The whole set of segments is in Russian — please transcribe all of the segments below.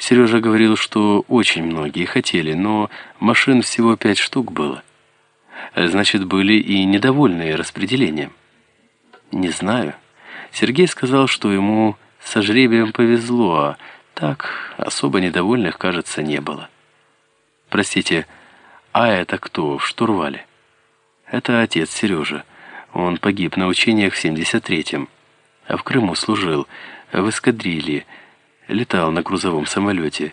Сережа говорил, что очень многие хотели, но машин всего пять штук было. Значит, были и недовольные распределением. Не знаю. Сергей сказал, что ему со жребием повезло, а так особо недовольных, кажется, не было. Простите, а это кто в штурвале? Это отец Сережа. Он погиб на учениях в 73-м, а в Крыму служил, в эскадрилье, летал на грузовом самолете.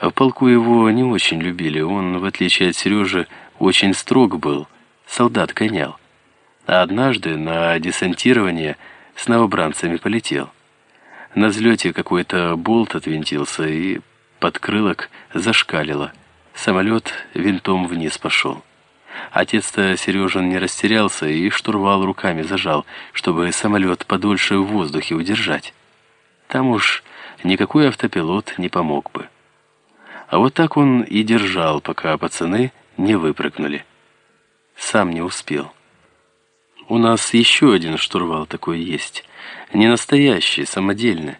В полку его не очень любили, он, в отличие от Сережи, очень строг был, солдат гонял. А однажды на десантирование с новобранцами полетел. На взлете какой-то болт отвинтился и подкрылок зашкалило. Самолет винтом вниз пошел. Отец-то Сережин не растерялся и штурвал руками зажал, чтобы самолет подольше в воздухе удержать. Там уж никакой автопилот не помог бы. А вот так он и держал, пока пацаны не выпрыгнули. Сам не успел. У нас еще один штурвал такой есть. Не настоящий, самодельный.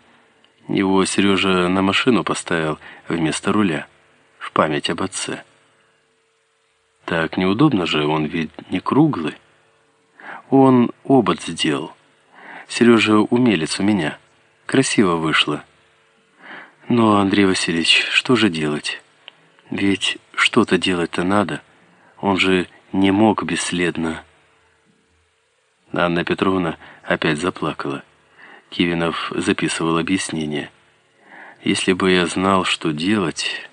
Его Сережа на машину поставил вместо руля, в память об отце. Так неудобно же, он ведь не круглый. Он обод сделал. Сережа умелец у меня. Красиво вышло. Но, Андрей Васильевич, что же делать? Ведь что-то делать-то надо. Он же не мог бесследно. Анна Петровна опять заплакала. Кивинов записывал объяснение. «Если бы я знал, что делать...»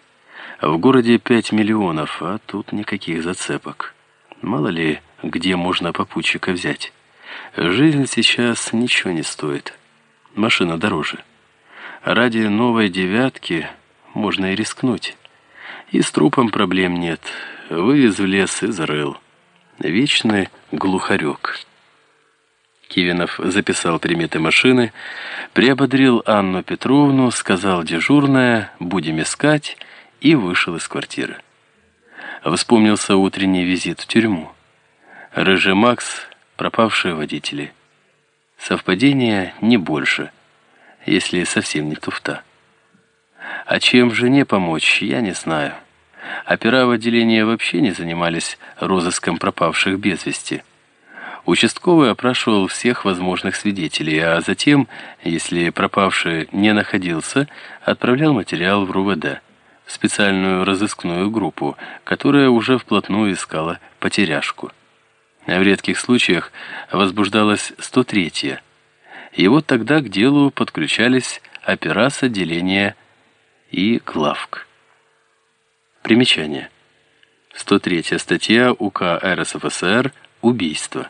В городе пять миллионов, а тут никаких зацепок. Мало ли, где можно попутчика взять. Жизнь сейчас ничего не стоит. Машина дороже. Ради новой «девятки» можно и рискнуть. И с трупом проблем нет. Вывез в лес и зарыл. Вечный глухарек. Кивинов записал приметы машины, приободрил Анну Петровну, сказал дежурная «будем искать», и вышел из квартиры. Вспомнился утренний визит в тюрьму. Рыжий Макс, пропавшие водители. Совпадение не больше, если совсем не туфта. А чем жене помочь, я не знаю. Опера в отделении вообще не занимались розыском пропавших без вести. Участковый опрашивал всех возможных свидетелей, а затем, если пропавший не находился, отправлял материал в РУВД в специальную разыскную группу, которая уже вплотную искала потеряшку. В редких случаях возбуждалась 103-я. И вот тогда к делу подключались опера с отделения и главк. Примечание. 103 статья УК РСФСР «Убийство».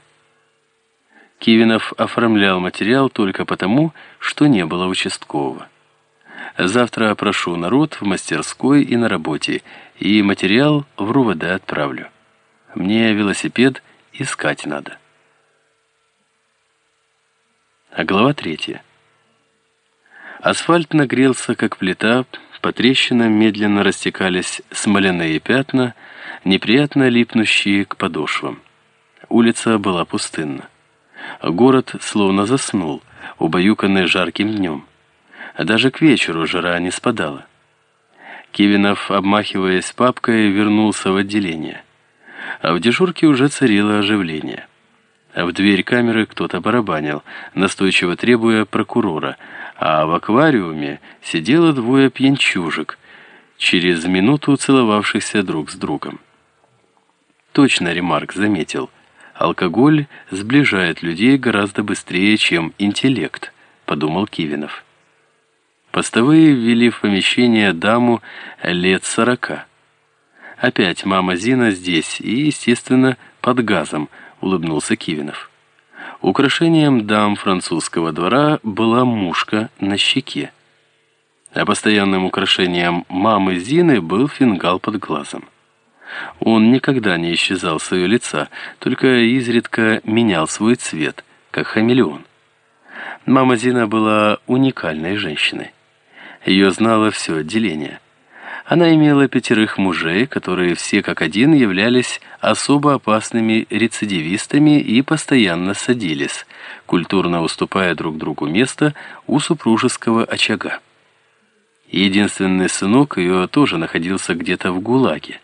Кивинов оформлял материал только потому, что не было участкового. Завтра опрошу народ в мастерской и на работе, и материал в РУВД отправлю. Мне велосипед искать надо. А глава третья. Асфальт нагрелся, как плита, по трещинам медленно растекались смоляные пятна, неприятно липнущие к подошвам. Улица была пустынна. Город словно заснул, убаюканный жарким днем. А даже к вечеру жара не спадала. Кивинов, обмахиваясь папкой, вернулся в отделение. А в дежурке уже царило оживление. А в дверь камеры кто-то барабанил, настойчиво требуя прокурора, а в аквариуме сидело двое пьянчужек, через минуту целовавшихся друг с другом. Точно Ремарк заметил, алкоголь сближает людей гораздо быстрее, чем интеллект, подумал Кивинов. Постовые ввели в помещение даму лет сорока. Опять мама Зина здесь и, естественно, под газом, улыбнулся Кивинов. Украшением дам французского двора была мушка на щеке. А постоянным украшением мамы Зины был фингал под глазом. Он никогда не исчезал с ее лица, только изредка менял свой цвет, как хамелеон. Мама Зина была уникальной женщиной. Ее знало все отделение. Она имела пятерых мужей, которые все как один являлись особо опасными рецидивистами и постоянно садились, культурно уступая друг другу место у супружеского очага. Единственный сынок ее тоже находился где-то в ГУЛАГе.